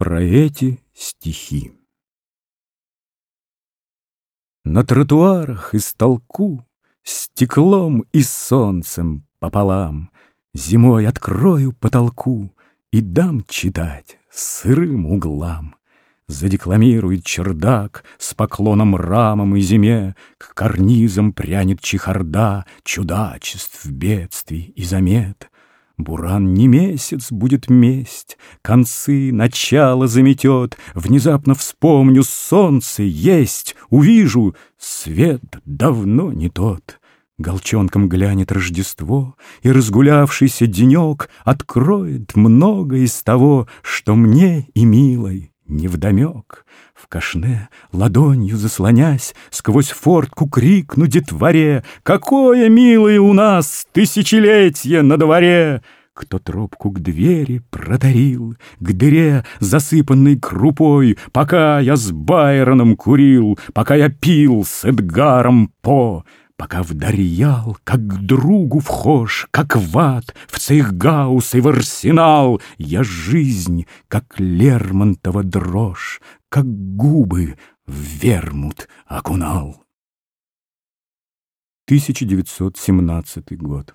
Про эти стихи. На тротуарах из толку Стеклом и солнцем пополам Зимой открою потолку И дам читать сырым углам. Задекламирует чердак С поклоном рамам и зиме, К карнизам прянет чехарда Чудачеств, бедствий и замет. Буран не месяц будет месть, Концы, начало заметет, Внезапно вспомню, солнце есть, Увижу, свет давно не тот. Голчонком глянет Рождество, И разгулявшийся денек Откроет много из того, Что мне и милой невдомек. В кашне, ладонью заслонясь, Сквозь фортку крикну детворе «Какое милое у нас тысячелетие на дворе!» Кто тропку к двери протарил, К дыре, засыпанной крупой, Пока я с Байроном курил, Пока я пил с Эдгаром По, Пока в Дарьял, как к другу вхож, Как в ад, в Цейхгаус и в Арсенал, Я жизнь, как Лермонтова дрожь, Как губы в вермут окунал. 1917 год